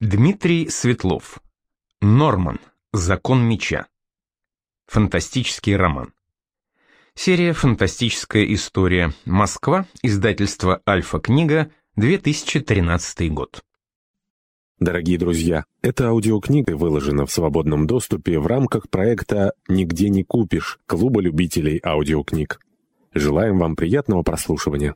Дмитрий Светлов. Норман. Закон меча. Фантастический роман. Серия «Фантастическая история. Москва. Издательство «Альфа-книга», 2013 год. Дорогие друзья, эта аудиокнига выложена в свободном доступе в рамках проекта «Нигде не купишь» Клуба любителей аудиокниг. Желаем вам приятного прослушивания.